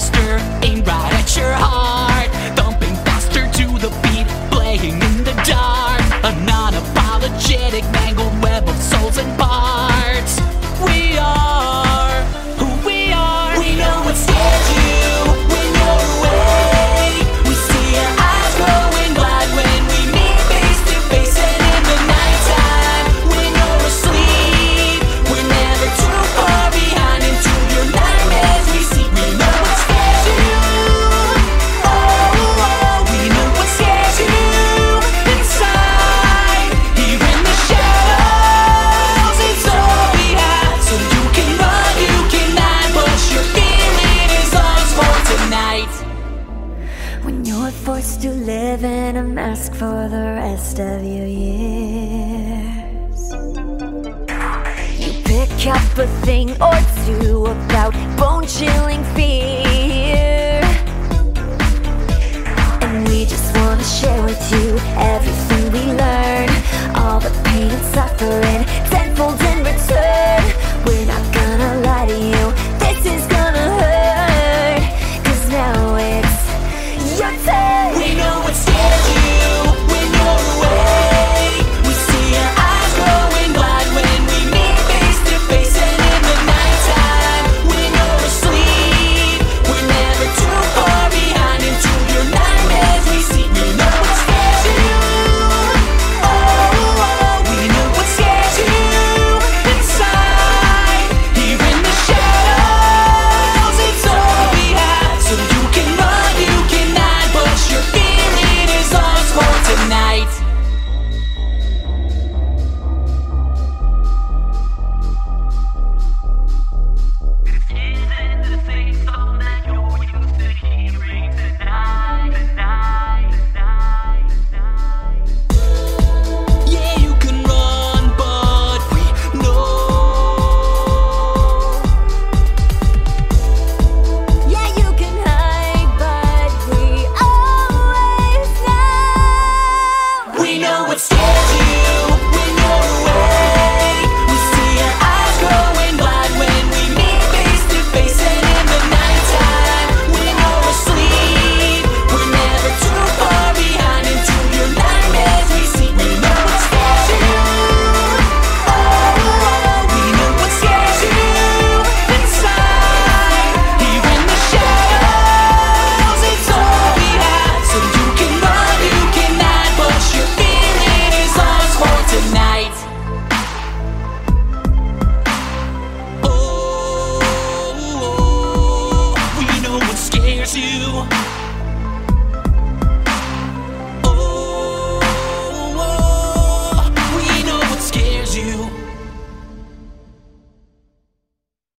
master. live in a mask for the rest of your years. You pick up a thing or two about bone chilling fear. And we just wanna share with you everything we learn, all the pain and suffering, tenfold.